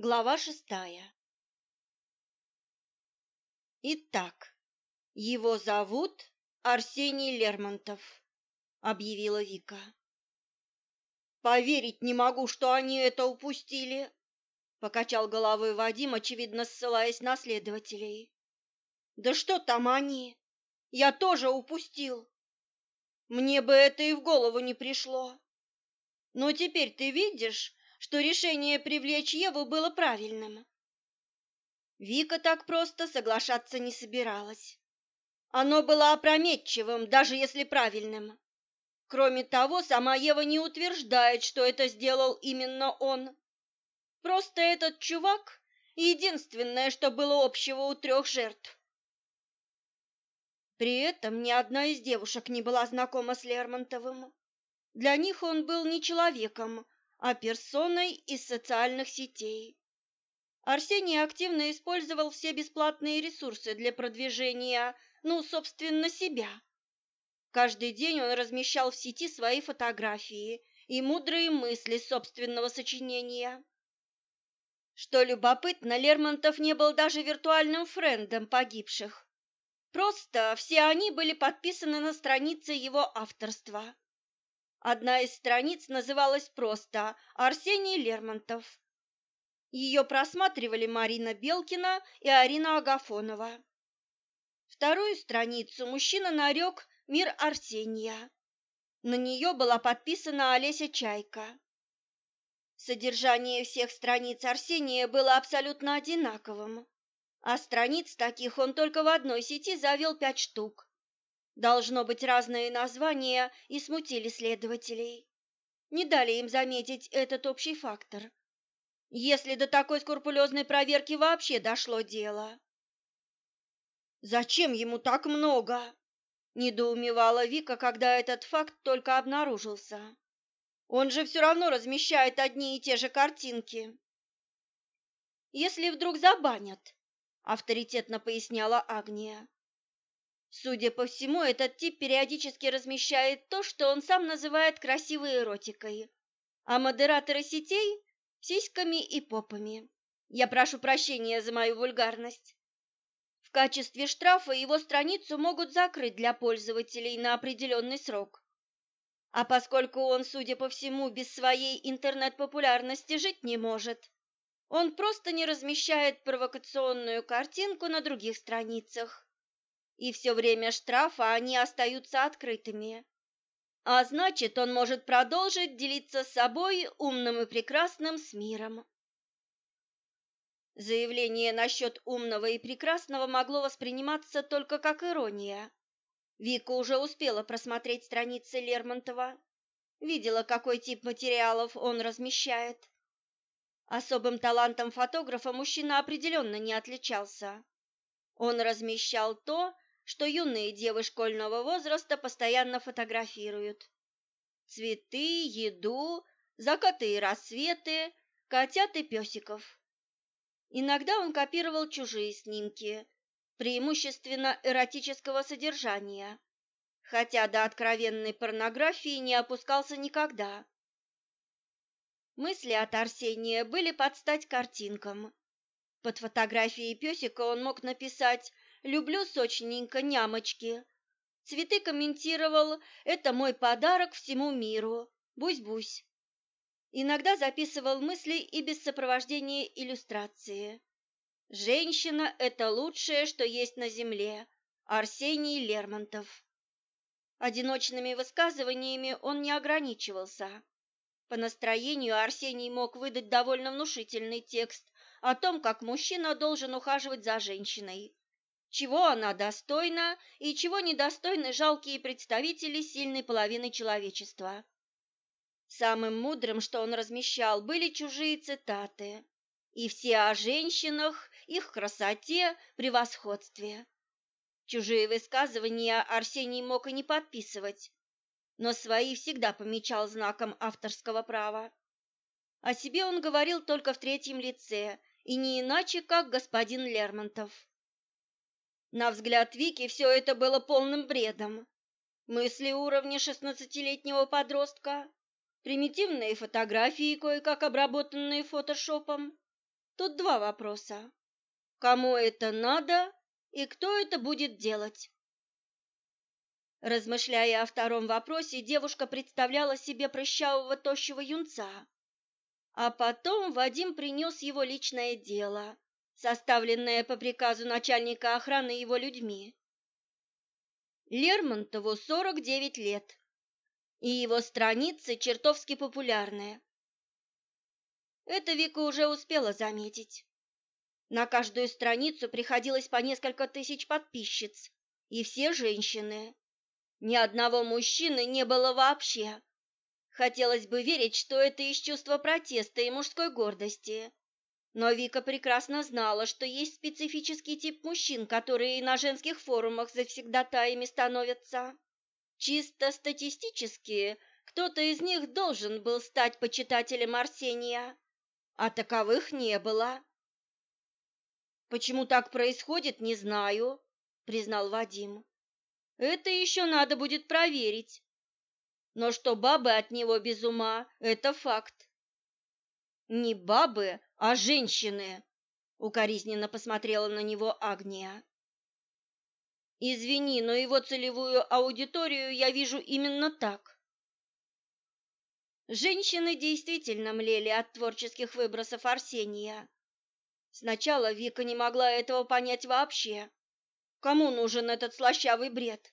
Глава шестая. Итак, его зовут Арсений Лермонтов, объявила Вика. Поверить не могу, что они это упустили, покачал головой Вадим, очевидно ссылаясь на следователей. Да что там они? Я тоже упустил. Мне бы это и в голову не пришло. Но теперь ты видишь, что решение привлечь Еву было правильным. Вика так просто соглашаться не собиралась. Оно было опрометчивым, даже если правильным. Кроме того, сама Ева не утверждает, что это сделал именно он. Просто этот чувак — единственное, что было общего у трех жертв. При этом ни одна из девушек не была знакома с Лермонтовым. Для них он был не человеком, а персоной из социальных сетей. Арсений активно использовал все бесплатные ресурсы для продвижения, ну, собственно, себя. Каждый день он размещал в сети свои фотографии и мудрые мысли собственного сочинения. Что любопытно, Лермонтов не был даже виртуальным френдом погибших. Просто все они были подписаны на странице его авторства. Одна из страниц называлась просто «Арсений Лермонтов». Ее просматривали Марина Белкина и Арина Агафонова. Вторую страницу мужчина нарек «Мир Арсения». На нее была подписана Олеся Чайка. Содержание всех страниц Арсения было абсолютно одинаковым, а страниц таких он только в одной сети завел пять штук Должно быть разные названия и смутили следователей. Не дали им заметить этот общий фактор. Если до такой скрупулезной проверки вообще дошло дело. «Зачем ему так много?» – недоумевала Вика, когда этот факт только обнаружился. «Он же все равно размещает одни и те же картинки». «Если вдруг забанят», – авторитетно поясняла Агния, Судя по всему, этот тип периодически размещает то, что он сам называет красивой эротикой, а модераторы сетей – сиськами и попами. Я прошу прощения за мою вульгарность. В качестве штрафа его страницу могут закрыть для пользователей на определенный срок. А поскольку он, судя по всему, без своей интернет-популярности жить не может, он просто не размещает провокационную картинку на других страницах и все время штрафа они остаются открытыми. А значит, он может продолжить делиться с собой умным и прекрасным с миром. Заявление насчет умного и прекрасного могло восприниматься только как ирония. Вика уже успела просмотреть страницы Лермонтова, видела, какой тип материалов он размещает. Особым талантом фотографа мужчина определенно не отличался. Он размещал то, что юные девы школьного возраста постоянно фотографируют. Цветы, еду, закаты и рассветы, котят и песиков. Иногда он копировал чужие снимки, преимущественно эротического содержания, хотя до откровенной порнографии не опускался никогда. Мысли от Арсения были под стать картинкам. Под фотографией песика он мог написать Люблю сочненько, нямочки. Цветы комментировал «Это мой подарок всему миру. Бусь-бусь». Иногда записывал мысли и без сопровождения иллюстрации. «Женщина – это лучшее, что есть на земле». Арсений Лермонтов. Одиночными высказываниями он не ограничивался. По настроению Арсений мог выдать довольно внушительный текст о том, как мужчина должен ухаживать за женщиной, чего она достойна и чего недостойны жалкие представители сильной половины человечества. Самым мудрым, что он размещал, были чужие цитаты. И все о женщинах, их красоте, превосходстве. Чужие высказывания Арсений мог и не подписывать, но свои всегда помечал знаком авторского права. О себе он говорил только в третьем лице, и не иначе, как господин Лермонтов. На взгляд Вики все это было полным бредом. Мысли уровня шестнадцатилетнего подростка, примитивные фотографии, кое-как обработанные фотошопом. Тут два вопроса. Кому это надо и кто это будет делать? Размышляя о втором вопросе, девушка представляла себе прыщавого тощего юнца. А потом Вадим принес его личное дело, составленное по приказу начальника охраны его людьми. Лермонтову 49 лет, и его страницы чертовски популярные. Это Вика уже успела заметить. На каждую страницу приходилось по несколько тысяч подписчиц, и все женщины. Ни одного мужчины не было вообще. Хотелось бы верить, что это из чувства протеста и мужской гордости, но Вика прекрасно знала, что есть специфический тип мужчин, которые на женских форумах завсегдатаями становятся. Чисто статистически, кто-то из них должен был стать почитателем Арсения, а таковых не было. «Почему так происходит, не знаю», — признал Вадим. «Это еще надо будет проверить. Но что бабы от него без ума, это факт. Не бабы, а женщины!» Укоризненно посмотрела на него Агния. «Извини, но его целевую аудиторию я вижу именно так». Женщины действительно млели от творческих выбросов Арсения. Сначала Вика не могла этого понять вообще. Кому нужен этот слащавый бред?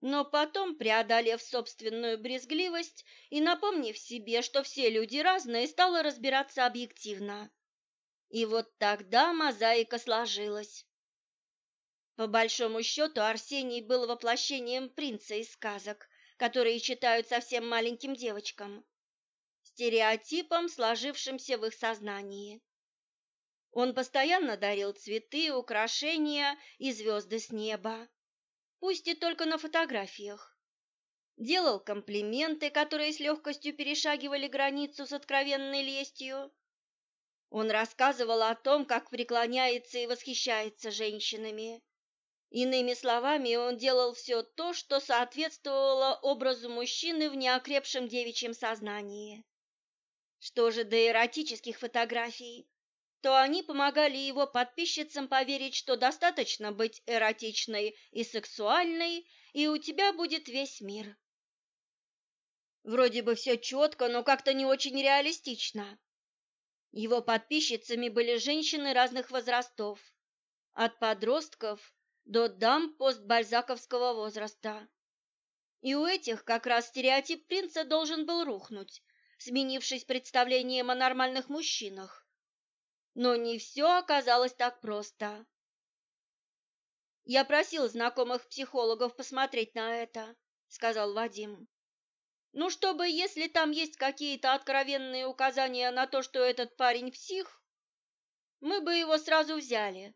Но потом, преодолев собственную брезгливость и напомнив себе, что все люди разные, стала разбираться объективно. И вот тогда мозаика сложилась. По большому счету, Арсений был воплощением принца из сказок, которые читают совсем маленьким девочкам, стереотипом, сложившимся в их сознании. Он постоянно дарил цветы, украшения и звезды с неба пусть и только на фотографиях. Делал комплименты, которые с легкостью перешагивали границу с откровенной лестью. Он рассказывал о том, как преклоняется и восхищается женщинами. Иными словами, он делал все то, что соответствовало образу мужчины в неокрепшем девичьем сознании. Что же до эротических фотографий? то они помогали его подписчицам поверить, что достаточно быть эротичной и сексуальной, и у тебя будет весь мир. Вроде бы все четко, но как-то не очень реалистично. Его подписчицами были женщины разных возрастов, от подростков до дам постбальзаковского возраста. И у этих как раз стереотип принца должен был рухнуть, сменившись представлением о нормальных мужчинах. Но не все оказалось так просто. «Я просил знакомых психологов посмотреть на это», — сказал Вадим. «Ну, чтобы, если там есть какие-то откровенные указания на то, что этот парень псих, мы бы его сразу взяли.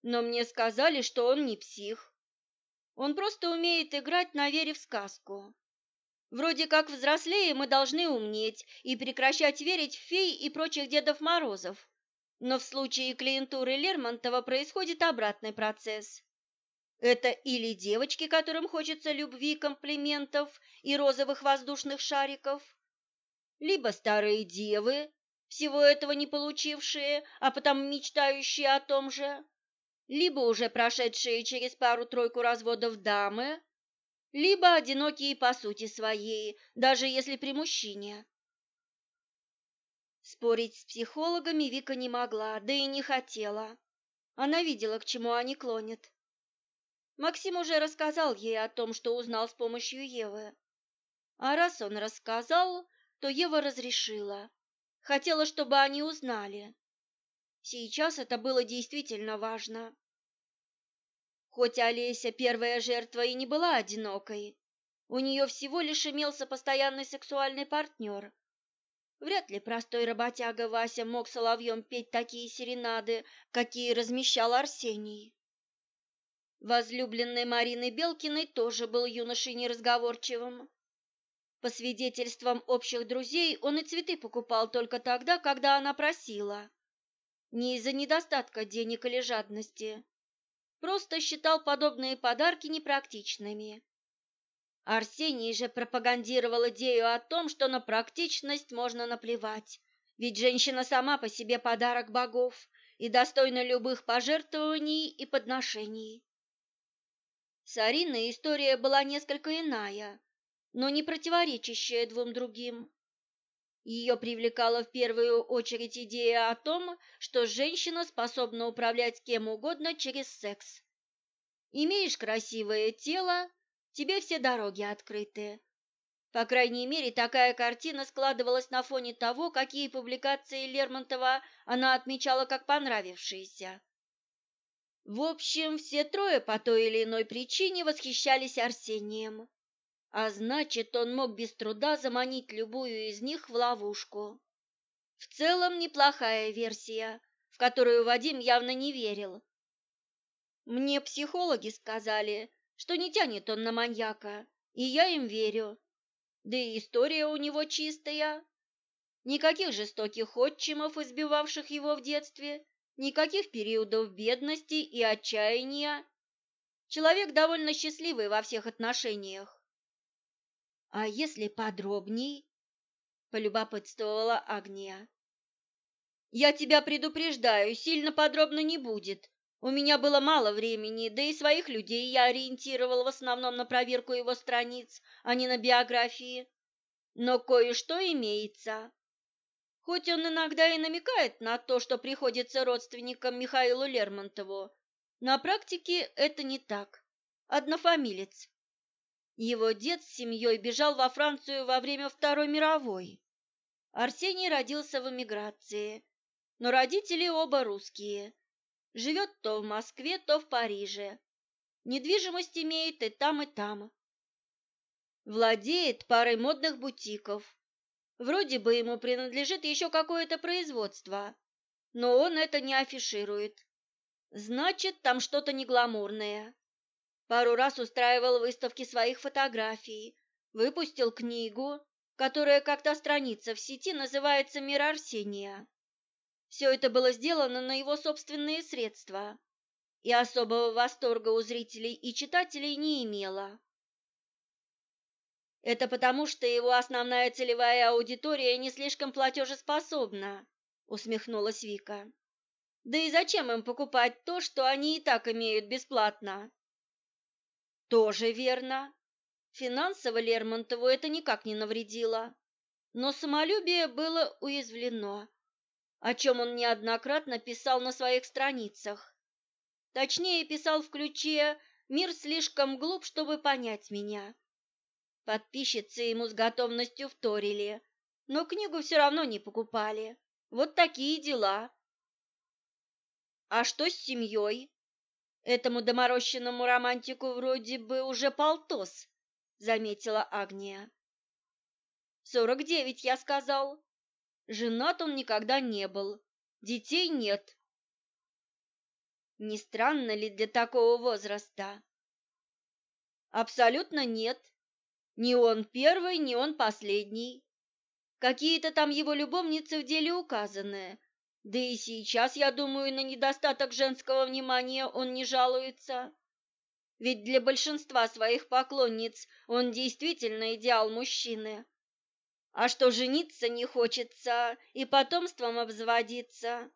Но мне сказали, что он не псих. Он просто умеет играть на вере в сказку. Вроде как взрослее мы должны умнеть и прекращать верить в фей и прочих Дедов Морозов. Но в случае клиентуры Лермонтова происходит обратный процесс. Это или девочки, которым хочется любви, комплиментов и розовых воздушных шариков, либо старые девы, всего этого не получившие, а потом мечтающие о том же, либо уже прошедшие через пару-тройку разводов дамы, либо одинокие по сути своей, даже если при мужчине. Спорить с психологами Вика не могла, да и не хотела. Она видела, к чему они клонят. Максим уже рассказал ей о том, что узнал с помощью Евы. А раз он рассказал, то Ева разрешила. Хотела, чтобы они узнали. Сейчас это было действительно важно. Хоть Олеся первая жертва и не была одинокой, у нее всего лишь имелся постоянный сексуальный партнер – Вряд ли простой работяга Вася мог соловьем петь такие серенады, какие размещал Арсений. Возлюбленный Марины Белкиной тоже был юношей неразговорчивым. По свидетельствам общих друзей, он и цветы покупал только тогда, когда она просила. Не из-за недостатка денег или жадности. Просто считал подобные подарки непрактичными Арсений же пропагандировал идею о том, что на практичность можно наплевать, ведь женщина сама по себе подарок богов и достойна любых пожертвований и подношений. С Ариной история была несколько иная, но не противоречащая двум другим. Ее привлекала в первую очередь идея о том, что женщина способна управлять кем угодно через секс. Имеешь красивое тело, тебе все дороги открыты. По крайней мере, такая картина складывалась на фоне того, какие публикации Лермонтова она отмечала как понравившиеся. В общем, все трое по той или иной причине восхищались Арсением, а значит, он мог без труда заманить любую из них в ловушку. В целом неплохая версия, в которую Вадим явно не верил. Мне психологи сказали, что не тянет он на маньяка, и я им верю. Да и история у него чистая. Никаких жестоких отчимов, избивавших его в детстве, никаких периодов бедности и отчаяния. Человек довольно счастливый во всех отношениях. А если подробней? полюбопытствовала Агния. Я тебя предупреждаю, сильно подробно не будет, у меня было мало времени, да и своих людей я ориентировал в основном на проверку его страниц, а не на биографии. Но кое-что имеется. Хоть он иногда и намекает на то, что приходится родственникам Михаилу Лермонтову, на практике это не так. Однофамилец. Его дед с семьей бежал во Францию во время Второй мировой. Арсений родился в эмиграции, но родители оба русские – Живет то в Москве, то в Париже. Недвижимость имеет и там, и там. Владеет парой модных бутиков. Вроде бы ему принадлежит еще какое-то производство, но он это не афиширует. Значит, там что-то негламурное. Пару раз устраивал выставки своих фотографий, выпустил книгу, которая как-то страница в сети называется «Мир Арсения». Все это было сделано на его собственные средства, и особого восторга у зрителей и читателей не имело. Это потому, что его основная целевая аудитория не слишком платежеспособна, усмехнулась Вика. Да и зачем им покупать то, что они и так имеют бесплатно? Тоже верно. Финансово Лермонтову это никак не навредило, но самолюбие было уязвлено о чем он неоднократно писал на своих страницах. Точнее, писал в ключе «Мир слишком глуп, чтобы понять меня». Подписчицы ему с готовностью вторили, но книгу все равно не покупали. Вот такие дела. А что с семьей? Этому доморощенному романтику вроде бы уже полтос, заметила Агния. «Сорок девять, я сказал», Женат он никогда не был, детей нет. Не странно ли для такого возраста? Абсолютно нет. Ни он первый, ни он последний. Какие-то там его любовницы в деле указаны. Да и сейчас, я думаю, на недостаток женского внимания он не жалуется. Ведь для большинства своих поклонниц он действительно идеал мужчины а что жениться не хочется и потомством обзаводиться.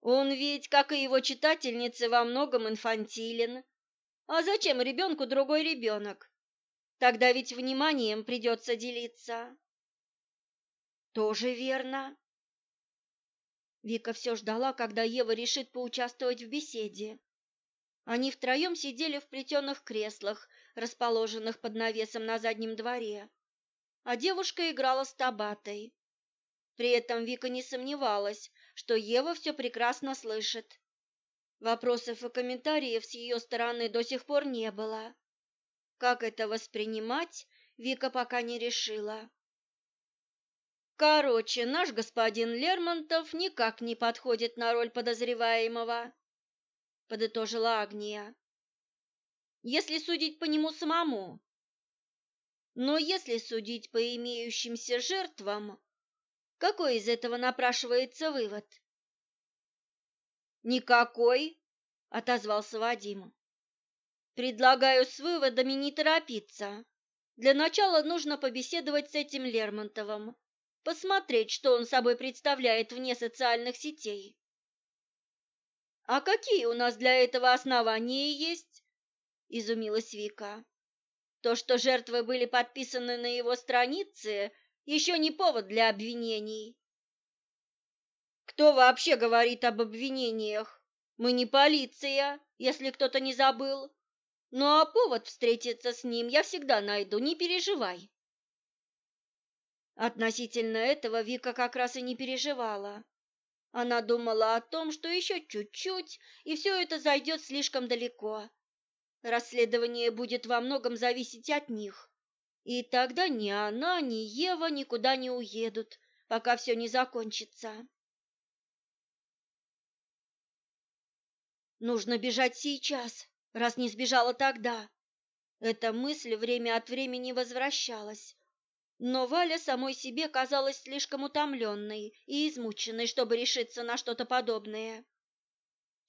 Он ведь, как и его читательницы, во многом инфантилен. А зачем ребенку другой ребенок? Тогда ведь вниманием придется делиться. Тоже верно. Вика все ждала, когда Ева решит поучаствовать в беседе. Они втроем сидели в плетеных креслах, расположенных под навесом на заднем дворе а девушка играла с Табатой. При этом Вика не сомневалась, что Ева все прекрасно слышит. Вопросов и комментариев с ее стороны до сих пор не было. Как это воспринимать, Вика пока не решила. Короче, наш господин Лермонтов никак не подходит на роль подозреваемого, подытожила Агния. Если судить по нему самому, но если судить по имеющимся жертвам, какой из этого напрашивается вывод? Никакой, отозвался Вадим. Предлагаю с выводами не торопиться. Для начала нужно побеседовать с этим Лермонтовым, посмотреть, что он собой представляет вне социальных сетей. А какие у нас для этого основания есть? изумилась Вика. То, что жертвы были подписаны на его странице, еще не повод для обвинений. Кто вообще говорит об обвинениях? Мы не полиция, если кто-то не забыл. Ну а повод встретиться с ним я всегда найду, не переживай. Относительно этого Вика как раз и не переживала. Она думала о том, что еще чуть-чуть, и все это зайдет слишком далеко, Расследование будет во многом зависеть от них. И тогда ни она, ни Ева никуда не уедут, пока все не закончится. Нужно бежать сейчас, раз не сбежала тогда. Эта мысль время от времени возвращалась. Но Валя самой себе казалась слишком утомленной и измученной, чтобы решиться на что-то подобное.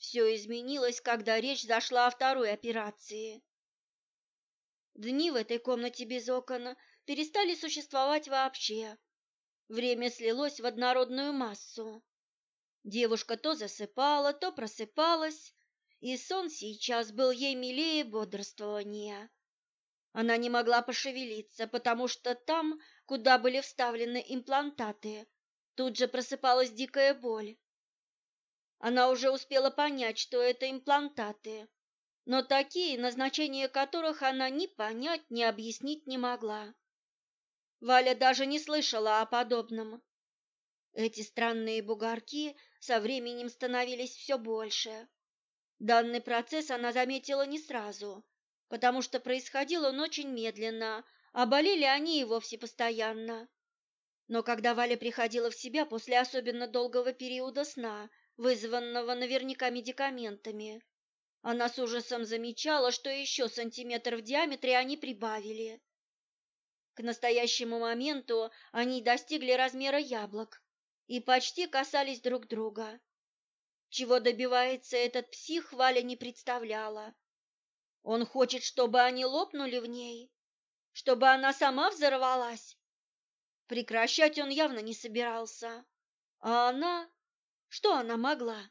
Все изменилось, когда речь зашла о второй операции. Дни в этой комнате без окон перестали существовать вообще. Время слилось в однородную массу. Девушка то засыпала, то просыпалась, и сон сейчас был ей милее бодрствования. Она не могла пошевелиться, потому что там, куда были вставлены имплантаты, тут же просыпалась дикая боль. Она уже успела понять, что это имплантаты, но такие, назначение которых она ни понять, ни объяснить не могла. Валя даже не слышала о подобном. Эти странные бугорки со временем становились все больше. Данный процесс она заметила не сразу, потому что происходил он очень медленно, а болели они и вовсе постоянно. Но когда Валя приходила в себя после особенно долгого периода сна – вызванного наверняка медикаментами. А она с ужасом замечала, что еще сантиметр в диаметре они прибавили. К настоящему моменту они достигли размера яблок и почти касались друг друга. Чего добивается этот псих, Валя не представляла. Он хочет, чтобы они лопнули в ней, чтобы она сама взорвалась. Прекращать он явно не собирался. А она что она могла?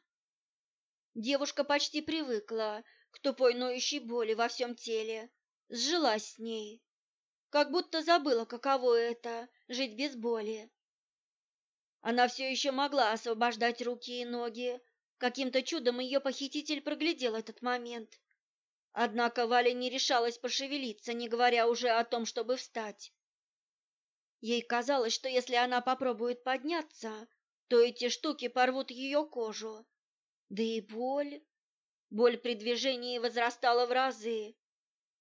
Девушка почти привыкла к тупой ноющей боли во всем теле, сжилась с ней, как будто забыла, каково это — жить без боли. Она все еще могла освобождать руки и ноги, каким-то чудом ее похититель проглядел этот момент. Однако Валя не решалась пошевелиться, не говоря уже о том, чтобы встать. Ей казалось, что если она попробует подняться, то эти штуки порвут ее кожу. Да и боль. Боль при движении возрастала в разы.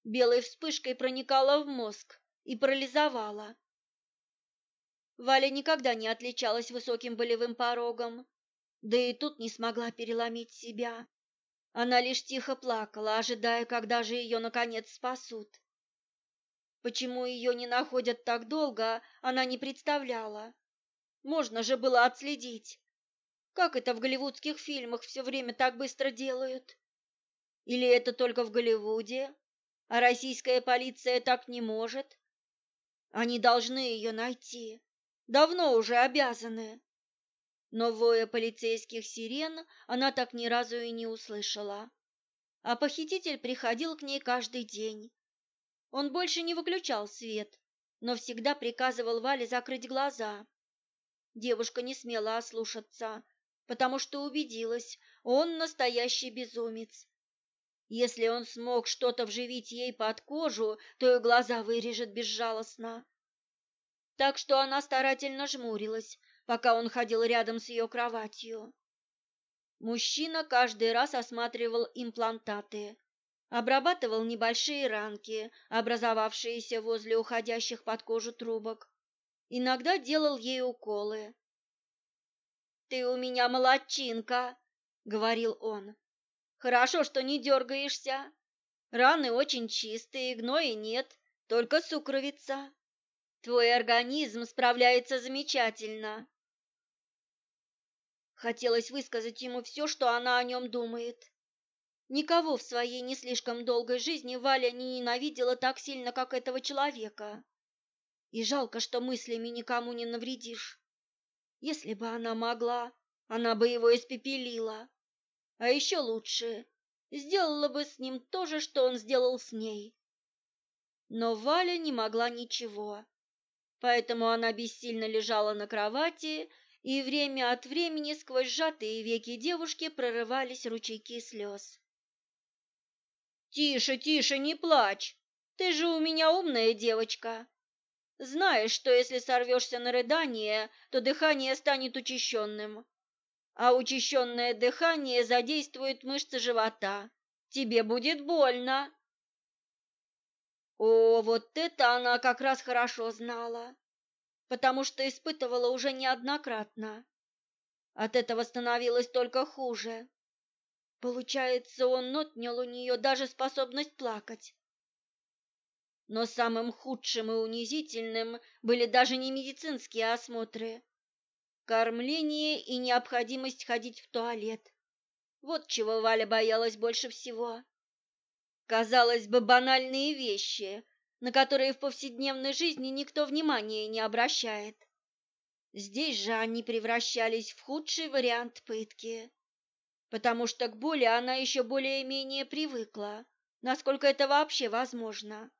Белой вспышкой проникала в мозг и парализовала. Валя никогда не отличалась высоким болевым порогом, да и тут не смогла переломить себя. Она лишь тихо плакала, ожидая, когда же ее, наконец, спасут. Почему ее не находят так долго, она не представляла. Можно же было отследить. Как это в голливудских фильмах все время так быстро делают? Или это только в Голливуде, а российская полиция так не может? Они должны ее найти. Давно уже обязаны. Но воя полицейских сирен она так ни разу и не услышала. А похититель приходил к ней каждый день. Он больше не выключал свет, но всегда приказывал Вале закрыть глаза Девушка не смела ослушаться, потому что убедилась, он настоящий безумец. Если он смог что-то вживить ей под кожу, то и глаза вырежет безжалостно. Так что она старательно жмурилась, пока он ходил рядом с ее кроватью. Мужчина каждый раз осматривал имплантаты, обрабатывал небольшие ранки, образовавшиеся возле уходящих под кожу трубок. Иногда делал ей уколы. «Ты у меня молодчинка», — говорил он. «Хорошо, что не дергаешься. Раны очень чистые, гноя нет, только сукровица. Твой организм справляется замечательно». Хотелось высказать ему все, что она о нем думает. Никого в своей не слишком долгой жизни Валя не ненавидела так сильно, как этого человека. И жалко, что мыслями никому не навредишь. Если бы она могла, она бы его испепелила. А еще лучше, сделала бы с ним то же, что он сделал с ней. Но Валя не могла ничего, поэтому она бессильно лежала на кровати, и время от времени сквозь сжатые веки девушки прорывались ручейки слез. «Тише, тише, не плачь! Ты же у меня умная девочка!» Знаешь, что если сорвешься на рыдание, то дыхание станет учащенным, а учащенное дыхание задействует мышцы живота. Тебе будет больно. О, вот это она как раз хорошо знала, потому что испытывала уже неоднократно. От этого становилось только хуже. Получается, он отнял у нее даже способность плакать но самым худшим и унизительным были даже не медицинские осмотры. Кормление и необходимость ходить в туалет. Вот чего Валя боялась больше всего. Казалось бы, банальные вещи, на которые в повседневной жизни никто внимания не обращает. Здесь же они превращались в худший вариант пытки, потому что к боли она еще более-менее привыкла, насколько это вообще возможно.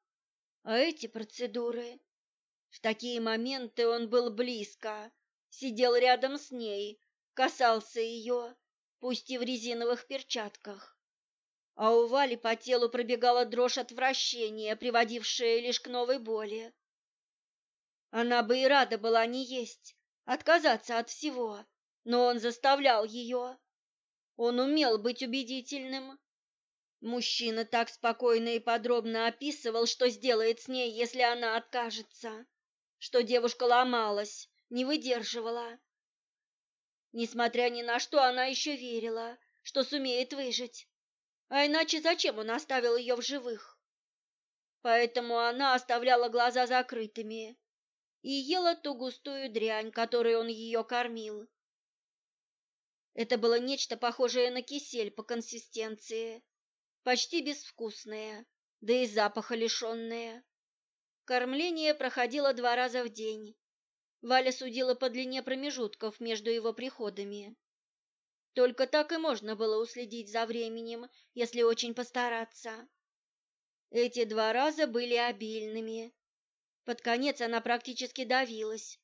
А эти процедуры? В такие моменты он был близко, сидел рядом с ней, касался ее, пусть и в резиновых перчатках. А у Вали по телу пробегала дрожь отвращения, приводившая лишь к новой боли. Она бы и рада была не есть, отказаться от всего, но он заставлял ее. Он умел быть убедительным, Мужчина так спокойно и подробно описывал, что сделает с ней, если она откажется, что девушка ломалась, не выдерживала. Несмотря ни на что, она еще верила, что сумеет выжить. А иначе зачем он оставил ее в живых? Поэтому она оставляла глаза закрытыми и ела ту густую дрянь, которой он ее кормил. Это было нечто похожее на кисель по консистенции почти безвкусная, да и запаха лишенная. Кормление проходило два раза в день. Валя судила по длине промежутков между его приходами. Только так и можно было уследить за временем, если очень постараться. Эти два раза были обильными. Под конец она практически давилась,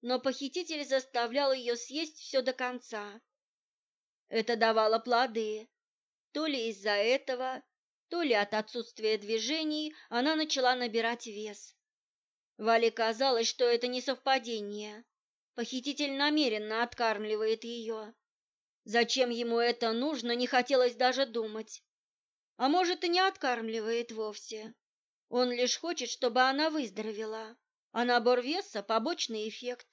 но похититель заставлял ее съесть все до конца. Это давало плоды. То ли из-за этого, то ли от отсутствия движений она начала набирать вес. Вале казалось, что это не совпадение. Похититель намеренно откармливает ее. Зачем ему это нужно, не хотелось даже думать. А может, и не откармливает вовсе. Он лишь хочет, чтобы она выздоровела, а набор веса – побочный эффект.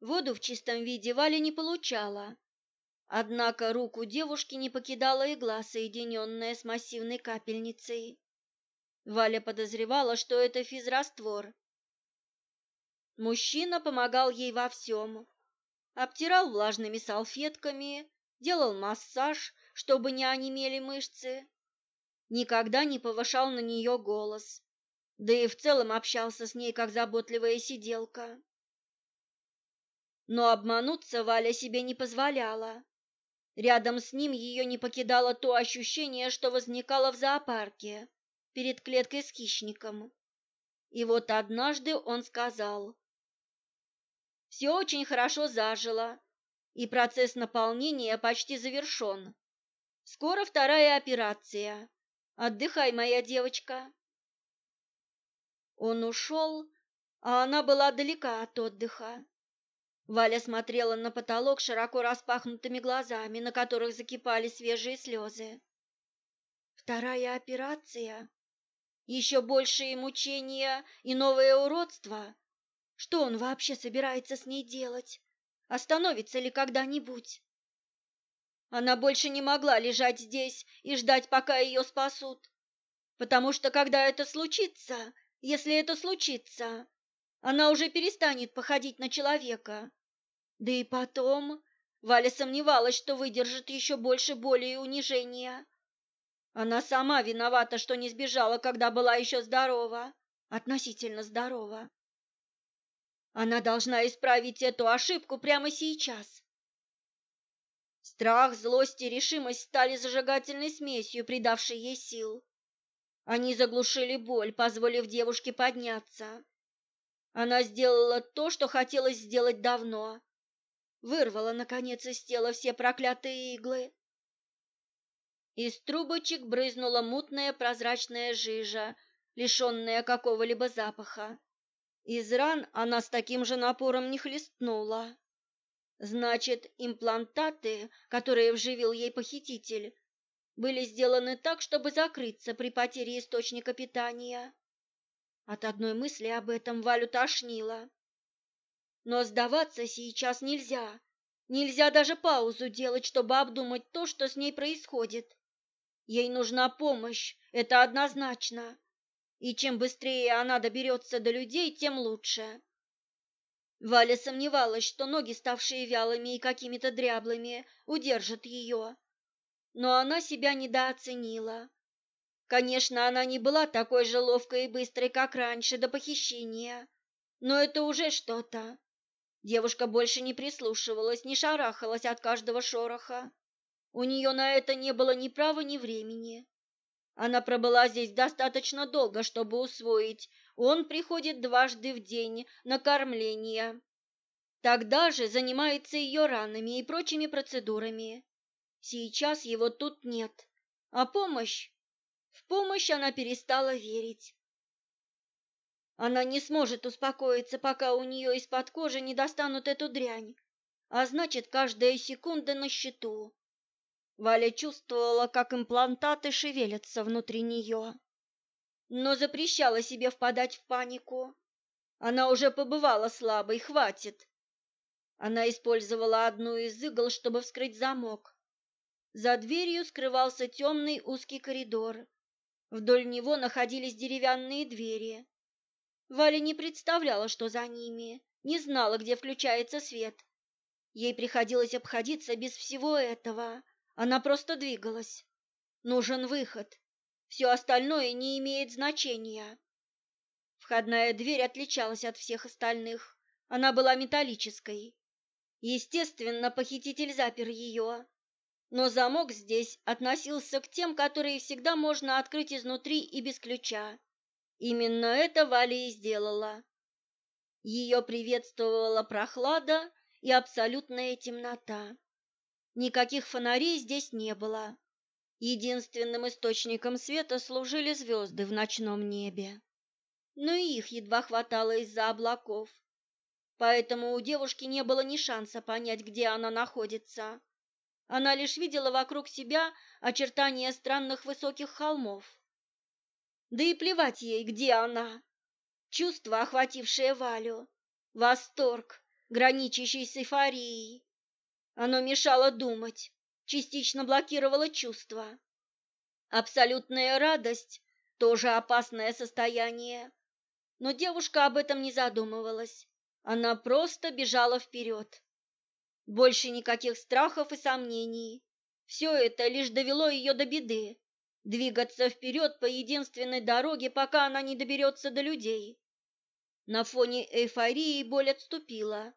Воду в чистом виде Валя не получала, Однако руку девушки не покидала игла, соединенная с массивной капельницей. Валя подозревала, что это физраствор. Мужчина помогал ей во всем. Обтирал влажными салфетками, делал массаж, чтобы не онемели мышцы. Никогда не повышал на нее голос. Да и в целом общался с ней, как заботливая сиделка. Но обмануться Валя себе не позволяла. Рядом с ним ее не покидало то ощущение, что возникало в зоопарке перед клеткой с хищником. И вот однажды он сказал, «Все очень хорошо зажило, и процесс наполнения почти завершен. Скоро вторая операция. Отдыхай, моя девочка». Он ушел, а она была далека от отдыха. Валя смотрела на потолок широко распахнутыми глазами, на которых закипали свежие слезы. Вторая операция. Еще большие мучения и новое уродство. Что он вообще собирается с ней делать? Остановится ли когда-нибудь? Она больше не могла лежать здесь и ждать, пока ее спасут. Потому что когда это случится, если это случится, она уже перестанет походить на человека. Да и потом, Валя сомневалась, что выдержит еще больше боли и унижения. Она сама виновата, что не сбежала, когда была еще здорова, относительно здорова. Она должна исправить эту ошибку прямо сейчас. Страх, злость и решимость стали зажигательной смесью, придавшей ей сил. Они заглушили боль, позволив девушке подняться. Она сделала то, что хотела сделать давно. Вырвала, наконец, из тела все проклятые иглы. Из трубочек брызнула мутная прозрачная жижа, лишенная какого-либо запаха. Из ран она с таким же напором не хлестнула. Значит, имплантаты, которые вживил ей похититель, были сделаны так, чтобы закрыться при потере источника питания. От одной мысли об этом Валю тошнило. Но сдаваться сейчас нельзя. Нельзя даже паузу делать, чтобы обдумать то, что с ней происходит. Ей нужна помощь, это однозначно. И чем быстрее она доберется до людей, тем лучше. Валя сомневалась, что ноги, ставшие вялыми и какими-то дряблыми, удержат ее. Но она себя недооценила. Конечно, она не была такой же ловкой и быстрой, как раньше, до похищения. Но это уже что-то. Девушка больше не прислушивалась, не шарахалась от каждого шороха. У нее на это не было ни права, ни времени. Она пробыла здесь достаточно долго, чтобы усвоить. Он приходит дважды в день на кормление. Тогда же занимается ее ранами и прочими процедурами. Сейчас его тут нет. А помощь? в помощь она перестала верить. Она не сможет успокоиться, пока у нее из-под кожи не достанут эту дрянь, а значит, каждая секунда на счету. Валя чувствовала, как имплантаты шевелятся внутри нее, но запрещала себе впадать в панику. Она уже побывала слабой, хватит. Она использовала одну из игл, чтобы вскрыть замок. За дверью скрывался темный узкий коридор, Вдоль него находились деревянные двери. Валя не представляла, что за ними, не знала, где включается свет. Ей приходилось обходиться без всего этого. Она просто двигалась. Нужен выход. Все остальное не имеет значения. Входная дверь отличалась от всех остальных. Она была металлической. Естественно, похититель запер ее, но замок здесь относился к тем, которые всегда можно открыть изнутри и без ключа. Именно это Валя и сделала. Ее приветствовала прохлада и абсолютная темнота. Никаких фонарей здесь не было. Единственным источником света служили звезды в ночном небе. Но их едва хватало из-за облаков. Поэтому у девушки не было ни шанса понять, где она находится она лишь видела вокруг себя очертания странных высоких холмов. Да и плевать ей, где она. Чувство, охватившее Валю, восторг, граничащий с эйфорией. Оно мешало думать, частично блокировало чувства. Абсолютная радость – тоже опасное состояние. Но девушка об этом не задумывалась. Она просто бежала вперед. Больше никаких страхов и сомнений. Все это лишь довело ее до беды. Двигаться вперед по единственной дороге, пока она не доберется до людей. На фоне эйфории боль отступила,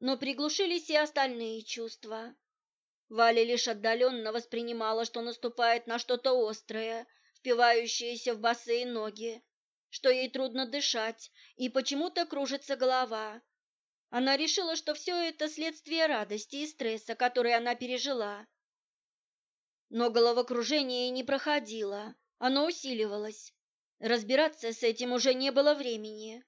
но приглушились и остальные чувства. Валя лишь отдаленно воспринимала, что наступает на что-то острое, впивающееся в босые ноги, что ей трудно дышать и почему-то кружится голова, она решила, что все это следствие радости и стресса, который она пережила. Но головокружение не проходило, оно усиливалось. Разбираться с этим уже не было времени.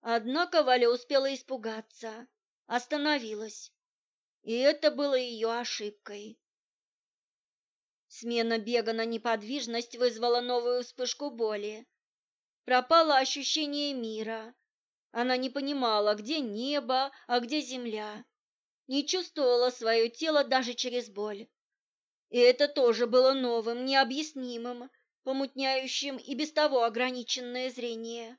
Однако Валя успела испугаться, остановилась. И это было ее ошибкой. Смена бега на неподвижность вызвала новую вспышку боли. Пропало ощущение мира, она не понимала, где небо, а где земля. Не чувствовала свое тело даже через боль. И это тоже было новым, необъяснимым, помутняющим и без того ограниченное зрение.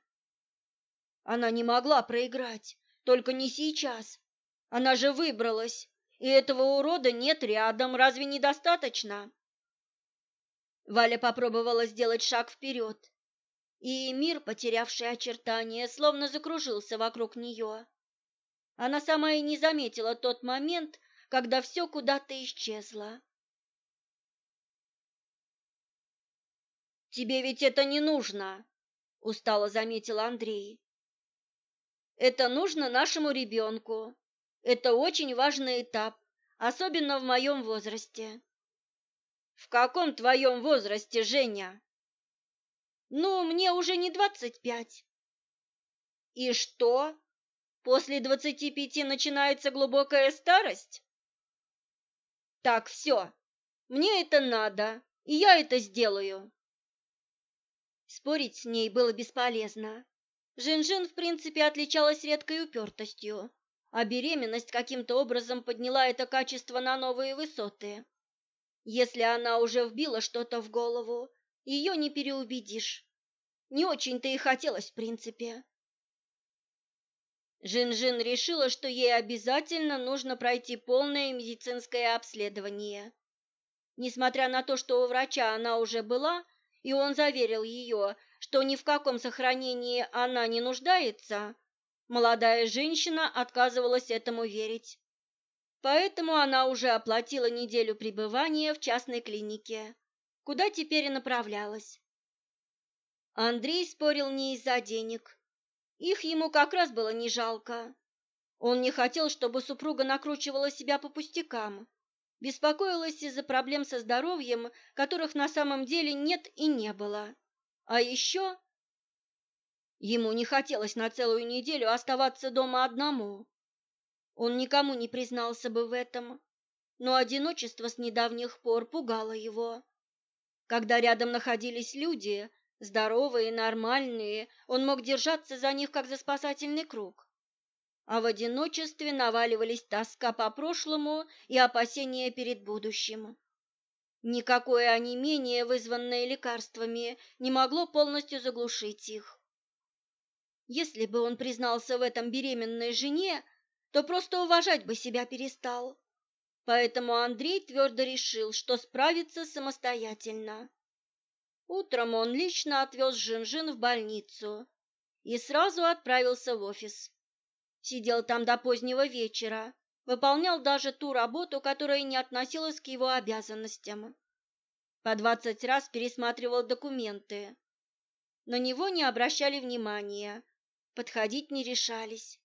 Она не могла проиграть, только не сейчас. Она же выбралась, и этого урода нет рядом, разве недостаточно? Валя попробовала сделать шаг вперед, и мир, потерявший очертания, словно закружился вокруг нее. Она сама и не заметила тот момент, когда все куда-то исчезло. «Тебе ведь это не нужно», — устало заметил Андрей. «Это нужно нашему ребенку. Это очень важный этап, особенно в моем возрасте». «В каком твоем возрасте, Женя?» Ну, мне уже не двадцать пять. И что? После двадцати пяти начинается глубокая старость? Так, все. Мне это надо, и я это сделаю. Спорить с ней было бесполезно. Жин-Жин, в принципе, отличалась редкой упертостью, а беременность каким-то образом подняла это качество на новые высоты. Если она уже вбила что-то в голову, ее не переубедишь. Не очень-то и хотелось, в принципе. Жин-Жин решила, что ей обязательно нужно пройти полное медицинское обследование. Несмотря на то, что у врача она уже была, и он заверил ее, что ни в каком сохранении она не нуждается, молодая женщина отказывалась этому верить. Поэтому она уже оплатила неделю пребывания в частной клинике куда теперь и направлялась. Андрей спорил не из-за денег. Их ему как раз было не жалко. Он не хотел, чтобы супруга накручивала себя по пустякам, беспокоилась из-за проблем со здоровьем, которых на самом деле нет и не было. А еще ему не хотелось на целую неделю оставаться дома одному. Он никому не признался бы в этом, но одиночество с недавних пор пугало его. Когда рядом находились люди, здоровые, нормальные, он мог держаться за них, как за спасательный круг. А в одиночестве наваливались тоска по прошлому и опасения перед будущим. Никакое онемение, вызванное лекарствами, не могло полностью заглушить их. Если бы он признался в этом беременной жене, то просто уважать бы себя перестал. Поэтому Андрей твердо решил, что справится самостоятельно. Утром он лично отвез Жинжин в больницу и сразу отправился в офис. Сидел там до позднего вечера, выполнял даже ту работу, которая не относилась к его обязанностям. По двадцать раз пересматривал документы. На него не обращали внимания, подходить не решались.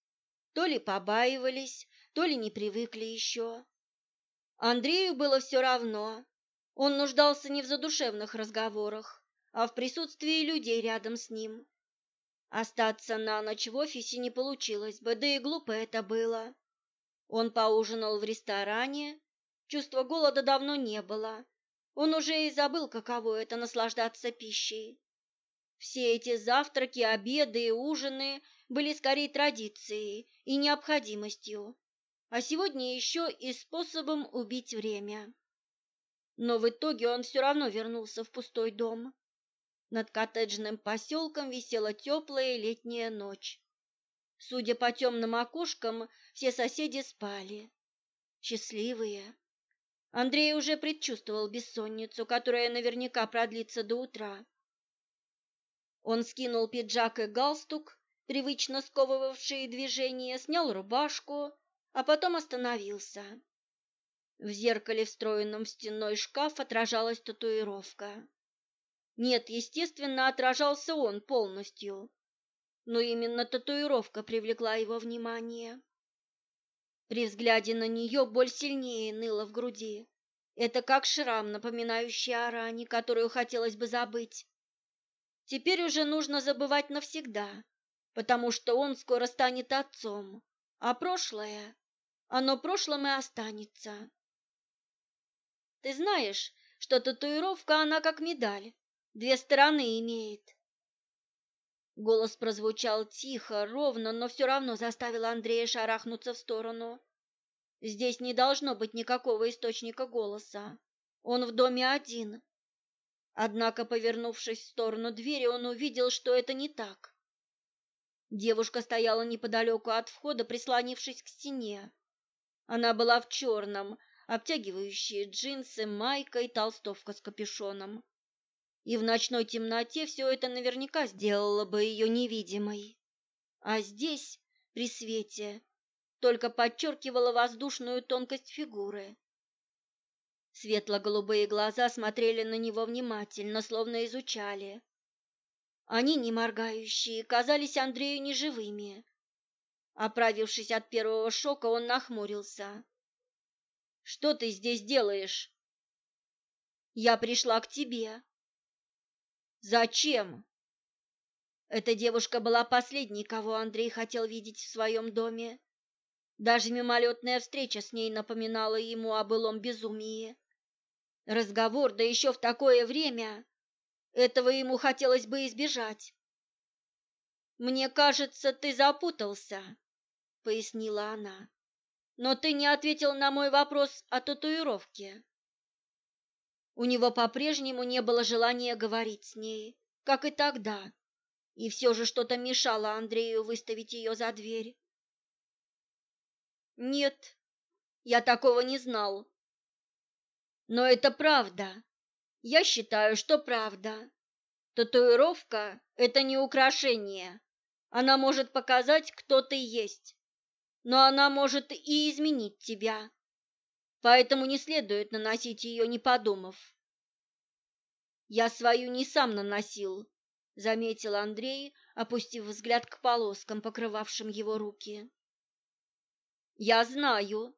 То ли побаивались, то ли не привыкли еще. Андрею было все равно. Он нуждался не в задушевных разговорах, а в присутствии людей рядом с ним. Остаться на ночь в офисе не получилось бы, да и глупо это было. Он поужинал в ресторане, чувства голода давно не было. Он уже и забыл, каково это наслаждаться пищей. Все эти завтраки, обеды и ужины были скорее традицией и необходимостью, а сегодня еще и способом убить время. Но в итоге он все равно вернулся в пустой дом. Над коттеджным поселком висела теплая летняя ночь. Судя по темным окошкам, все соседи спали. Счастливые. Андрей уже предчувствовал бессонницу, которая наверняка продлится до утра. Он скинул пиджак и галстук, привычно сковывавшие движения, снял рубашку а потом остановился. В зеркале, встроенном в стенной шкаф, отражалась татуировка. Нет, естественно, отражался он полностью, но именно татуировка привлекла его внимание. При взгляде на нее боль сильнее ныла в груди. Это как шрам, напоминающий о ране, которую хотелось бы забыть. Теперь уже нужно забывать навсегда, потому что он скоро станет отцом а прошлое, оно прошлым и останется. Ты знаешь, что татуировка, она как медаль, две стороны имеет. Голос прозвучал тихо, ровно, но все равно заставил Андрея шарахнуться в сторону. Здесь не должно быть никакого источника голоса. Он в доме один. Однако, повернувшись в сторону двери, он увидел, что это не так. Девушка стояла неподалеку от входа, прислонившись к стене. Она была в черном, обтягивающие джинсы, майка и толстовка с капюшоном. И в ночной темноте все это наверняка сделало бы ее невидимой. А здесь, при свете, только подчеркивало воздушную тонкость фигуры. Светло-голубые глаза смотрели на него внимательно, словно изучали. Они не моргающие, казались Андрею неживыми. Оправившись от первого шока, он нахмурился. «Что ты здесь делаешь?» «Я пришла к тебе». «Зачем?» Эта девушка была последней, кого Андрей хотел видеть в своем доме. Даже мимолетная встреча с ней напоминала ему о былом безумии. Разговор, да еще в такое время, этого ему хотелось бы избежать. Мне кажется, ты запутался, пояснила она. Но ты не ответил на мой вопрос о татуировке. У него по-прежнему не было желания говорить с ней, как и тогда. И все же что-то мешало Андрею выставить ее за дверь. Нет, я такого не знал. Но это правда. Я считаю, что правда. Татуировка – это не украшение. Она может показать, кто ты есть. Но она может и изменить тебя. Поэтому не следует наносить ее, не подумав. Я свою не сам наносил, заметил Андрей, опустив взгляд к полоскам, покрывавшим его руки. Я знаю.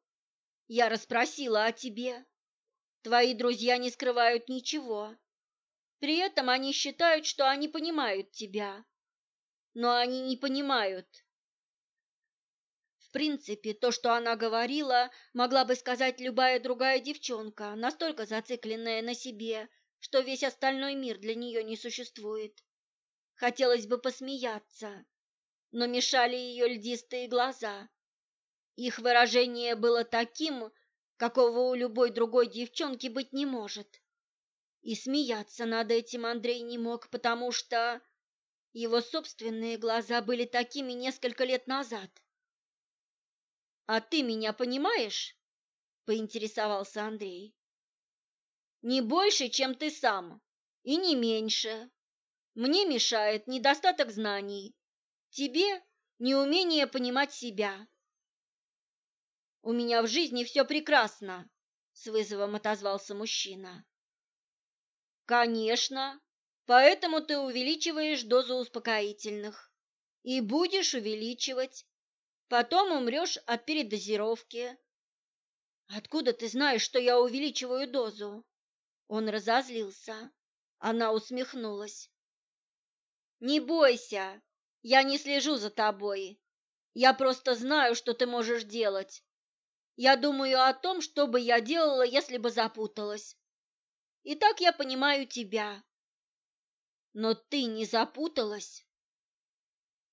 Я расспросила о тебе. Твои друзья не скрывают ничего. При этом они считают, что они понимают тебя. Но они не понимают. В принципе, то, что она говорила, могла бы сказать любая другая девчонка, настолько зацикленная на себе, что весь остальной мир для нее не существует. Хотелось бы посмеяться, но мешали ее льдистые глаза. Их выражение было таким, какого у любой другой девчонки быть не может. И смеяться над этим Андрей не мог, потому что его собственные глаза были такими несколько лет назад. «А ты меня понимаешь?» – поинтересовался Андрей. «Не больше, чем ты сам, и не меньше. Мне мешает недостаток знаний, тебе – неумение понимать себя. «У меня в жизни все прекрасно», — с вызовом отозвался мужчина. «Конечно, поэтому ты увеличиваешь дозу успокоительных. И будешь увеличивать. Потом умрешь от передозировки». «Откуда ты знаешь, что я увеличиваю дозу?» Он разозлился. Она усмехнулась. «Не бойся, я не слежу за тобой. Я просто знаю, что ты можешь делать. Я думаю о том, что бы я делала, если бы запуталась. И так я понимаю тебя. Но ты не запуталась?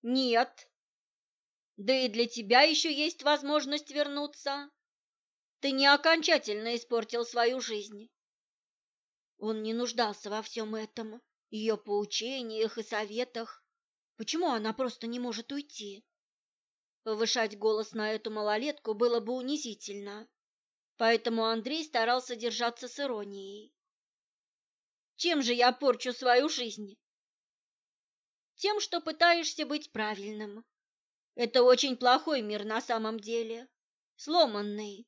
Нет. Да и для тебя еще есть возможность вернуться. Ты не окончательно испортил свою жизнь. Он не нуждался во всем этом, ее поучениях и советах. Почему она просто не может уйти? Повышать голос на эту малолетку было бы унизительно, поэтому Андрей старался держаться с иронией. «Чем же я порчу свою жизнь?» «Тем, что пытаешься быть правильным. Это очень плохой мир на самом деле, сломанный.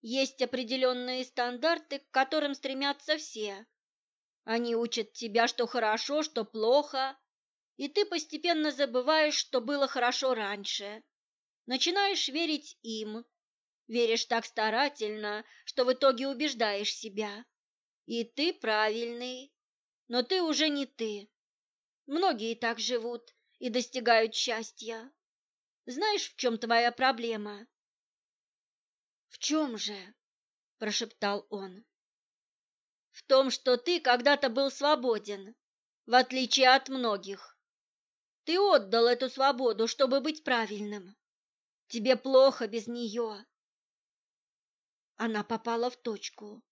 Есть определенные стандарты, к которым стремятся все. Они учат тебя, что хорошо, что плохо, и ты постепенно забываешь, что было хорошо раньше. Начинаешь верить им, веришь так старательно, что в итоге убеждаешь себя. И ты правильный, но ты уже не ты. Многие так живут и достигают счастья. Знаешь, в чем твоя проблема? В чем же? прошептал он. В том, что ты когда-то был свободен, в отличие от многих. Ты отдал эту свободу, чтобы быть правильным. Тебе плохо без нее. Она попала в точку.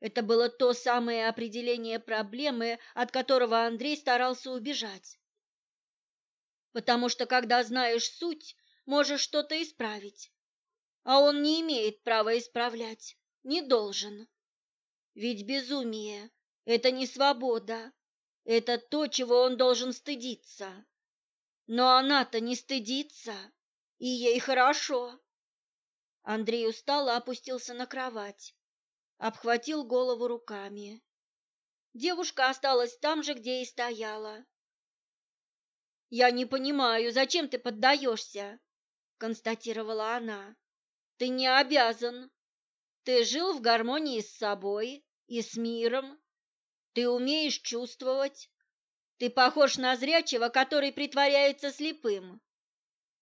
Это было то самое определение проблемы, от которого Андрей старался убежать. Потому что, когда знаешь суть, можешь что-то исправить. А он не имеет права исправлять, не должен. Ведь безумие – это не свобода, это то, чего он должен стыдиться. Но она-то не стыдится, и ей хорошо. Андрей устало опустился на кровать, обхватил голову руками. Девушка осталась там же, где и стояла. «Я не понимаю, зачем ты поддаешься?» — констатировала она. «Ты не обязан. Ты жил в гармонии с собой и с миром. Ты умеешь чувствовать, ты похож на зрячего, который притворяется слепым.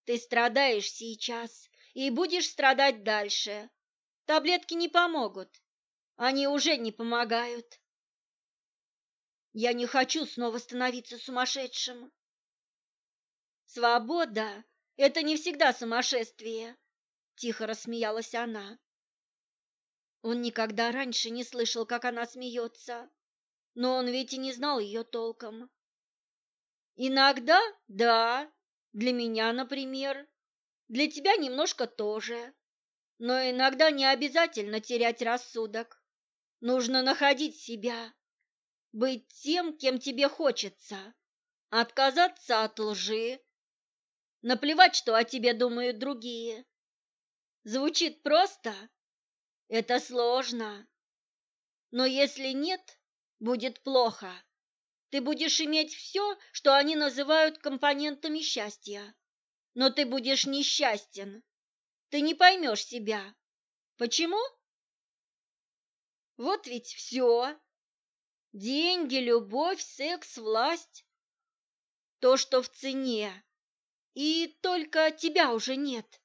Ты страдаешь сейчас и будешь страдать дальше. Таблетки не помогут. Они уже не помогают. Я не хочу снова становиться сумасшедшим. Свобода — это не всегда сумасшествие, — тихо рассмеялась она. Он никогда раньше не слышал, как она смеется, но он ведь и не знал ее толком. Иногда да, для меня, например, для тебя немножко тоже. Но иногда не обязательно терять рассудок. Нужно находить себя, быть тем, кем тебе хочется, отказаться от лжи, наплевать, что о тебе думают другие. Звучит просто? Это сложно. Но если нет, будет плохо. Ты будешь иметь все, что они называют компонентами счастья. Но ты будешь несчастен. Ты не поймешь себя. Почему? Вот ведь все. Деньги, любовь, секс, власть. То, что в цене. И только тебя уже нет.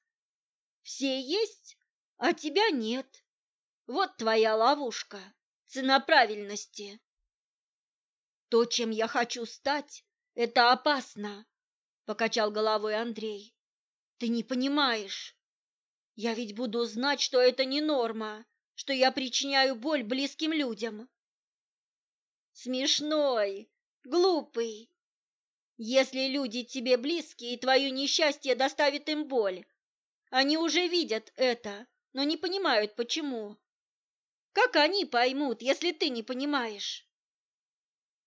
Все есть, а тебя нет. Вот твоя ловушка. Цена правильности. То, чем я хочу стать, это опасно, покачал головой Андрей. Ты не понимаешь. Я ведь буду знать, что это не норма, что я причиняю боль близким людям. Смешной, глупый. Если люди тебе близкие, и твое несчастье доставит им боль. Они уже видят это, но не понимают почему. Как они поймут, если ты не понимаешь?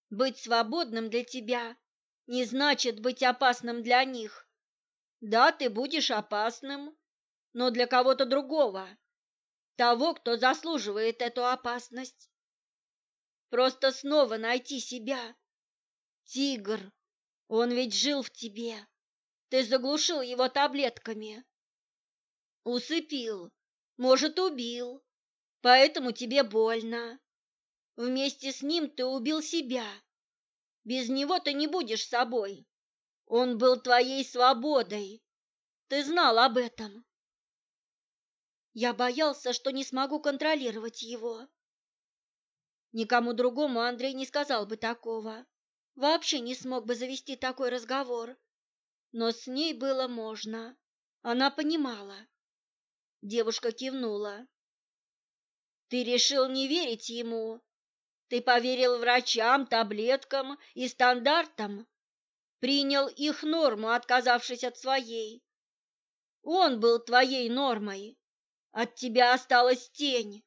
Быть свободным для тебя не значит быть опасным для них. Да, ты будешь опасным, но для кого-то другого, того, кто заслуживает эту опасность. Просто снова найти себя. Тигр, он ведь жил в тебе. Ты заглушил его таблетками. Усыпил, может, убил, поэтому тебе больно. Вместе с ним ты убил себя. Без него ты не будешь собой. Он был твоей свободой. Ты знал об этом. Я боялся, что не смогу контролировать его. Никому другому Андрей не сказал бы такого. Вообще не смог бы завести такой разговор. Но с ней было можно. Она понимала. Девушка кивнула. Ты решил не верить ему, ты поверил врачам, таблеткам и стандартам. Принял их норму, отказавшись от своей. Он был твоей нормой. От тебя осталась тень.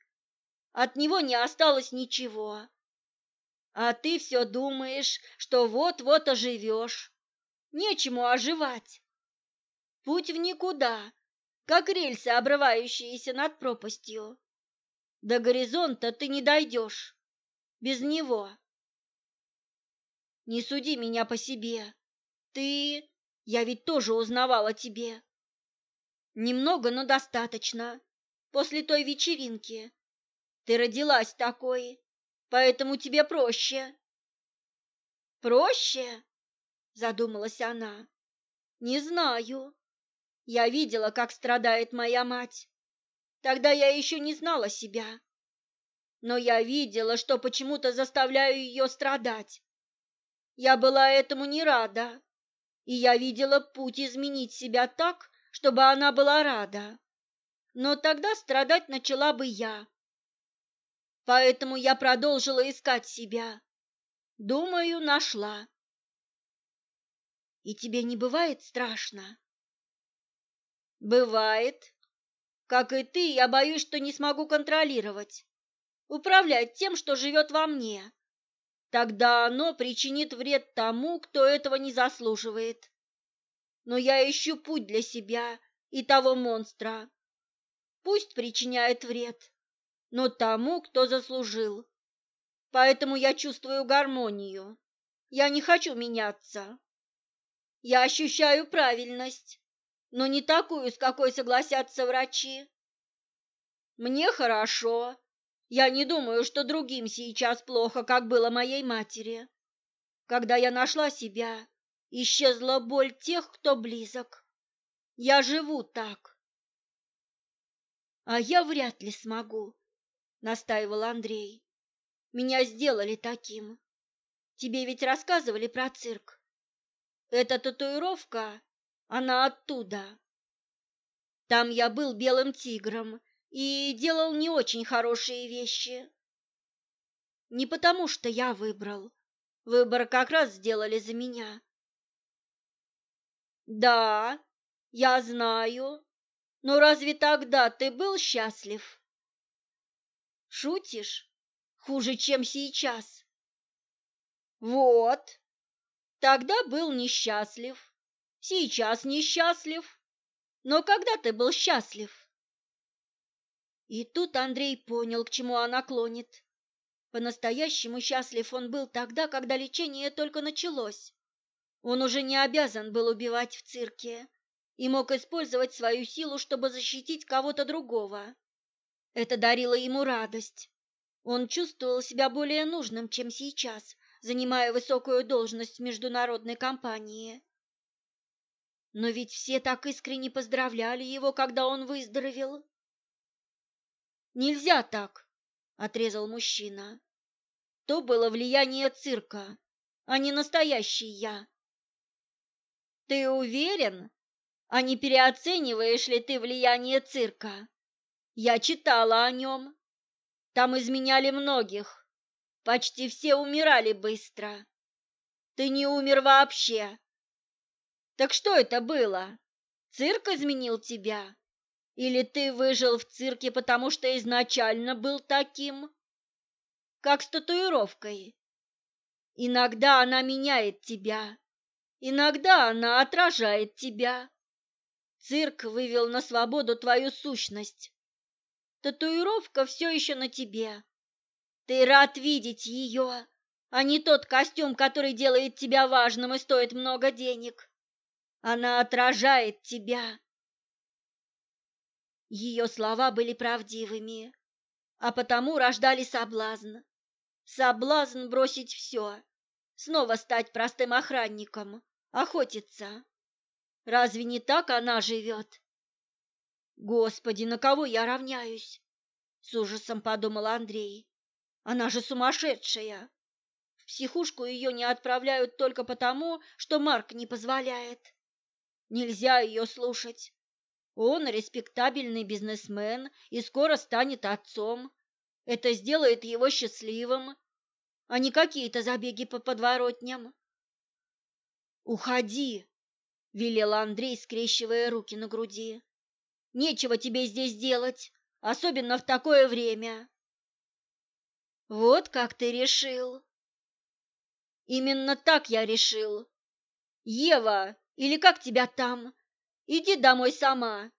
От него не осталось ничего. А ты все думаешь, что вот-вот оживешь. Нечему оживать. Путь в никуда, как рельсы, обрывающиеся над пропастью. До горизонта ты не дойдешь без него. Не суди меня по себе. Ты... Я ведь тоже узнавала тебе. Немного, но достаточно. После той вечеринки. Ты родилась такой, поэтому тебе проще. Проще? Задумалась она. Не знаю. Я видела, как страдает моя мать. Тогда я еще не знала себя но я видела, что почему-то заставляю ее страдать. Я была этому не рада, и я видела путь изменить себя так, чтобы она была рада. Но тогда страдать начала бы я. Поэтому я продолжила искать себя. Думаю, нашла. И тебе не бывает страшно? Бывает. Как и ты, я боюсь, что не смогу контролировать управлять тем, что живет во мне. Тогда оно причинит вред тому, кто этого не заслуживает. Но я ищу путь для себя и того монстра. Пусть причиняет вред, но тому, кто заслужил. Поэтому я чувствую гармонию. Я не хочу меняться. Я ощущаю правильность, но не такую, с какой согласятся врачи. Мне хорошо, я не думаю, что другим сейчас плохо, как было моей матери. Когда я нашла себя, исчезла боль тех, кто близок. Я живу так. А я вряд ли смогу, настаивал Андрей. Меня сделали таким. Тебе ведь рассказывали про цирк. Эта татуировка, она оттуда. Там я был белым тигром, и делал не очень хорошие вещи. Не потому, что я выбрал. Выбор как раз сделали за меня. Да, я знаю. Но разве тогда ты был счастлив? Шутишь? Хуже, чем сейчас. Вот. Тогда был несчастлив. Сейчас несчастлив. Но когда ты был счастлив? И тут Андрей понял, к чему она клонит. По-настоящему счастлив он был тогда, когда лечение только началось. Он уже не обязан был убивать в цирке и мог использовать свою силу, чтобы защитить кого-то другого. Это дарило ему радость. Он чувствовал себя более нужным, чем сейчас, занимая высокую должность в международной компании. Но ведь все так искренне поздравляли его, когда он выздоровел. Нельзя так, отрезал мужчина. То было влияние цирка, а не настоящий я. Ты уверен? А не переоцениваешь ли ты влияние цирка? Я читала о нем. Там изменяли многих. Почти все умирали быстро. Ты не умер вообще. Так что это было? Цирк изменил тебя? Или ты выжил в цирке, потому что изначально был таким, как с татуировкой? Иногда она меняет тебя, иногда она отражает тебя. Цирк вывел на свободу твою сущность. Татуировка все еще на тебе. Ты рад видеть ее, а не тот костюм, который делает тебя важным и стоит много денег. Она отражает тебя ее слова были правдивыми, а потому рождали соблазн. Соблазн бросить все, снова стать простым охранником, охотиться. Разве не так она живет? Господи, на кого я равняюсь? С ужасом подумал Андрей. Она же сумасшедшая. В психушку ее не отправляют только потому, что Марк не позволяет. Нельзя ее слушать. Он респектабельный бизнесмен и скоро станет отцом. Это сделает его счастливым, а не какие-то забеги по подворотням. «Уходи!» — велел Андрей, скрещивая руки на груди. «Нечего тебе здесь делать, особенно в такое время!» «Вот как ты решил!» «Именно так я решил!» «Ева, или как тебя там?» Иди домой сама.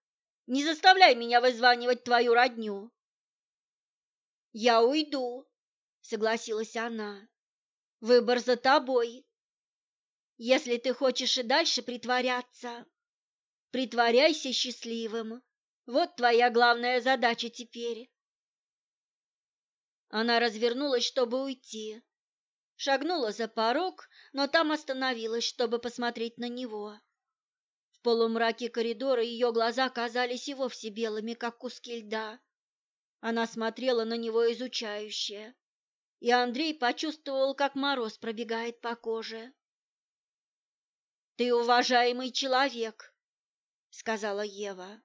Не заставляй меня вызванивать твою родню. Я уйду, согласилась она. Выбор за тобой. Если ты хочешь и дальше притворяться, притворяйся счастливым. Вот твоя главная задача теперь. Она развернулась, чтобы уйти. Шагнула за порог, но там остановилась, чтобы посмотреть на него полумраке коридора ее глаза казались и вовсе белыми, как куски льда. Она смотрела на него изучающе, и Андрей почувствовал, как мороз пробегает по коже. «Ты уважаемый человек», — сказала Ева.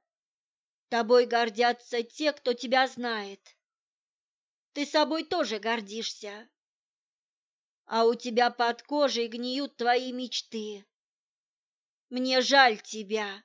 «Тобой гордятся те, кто тебя знает. Ты собой тоже гордишься. А у тебя под кожей гниют твои мечты, мне жаль тебя.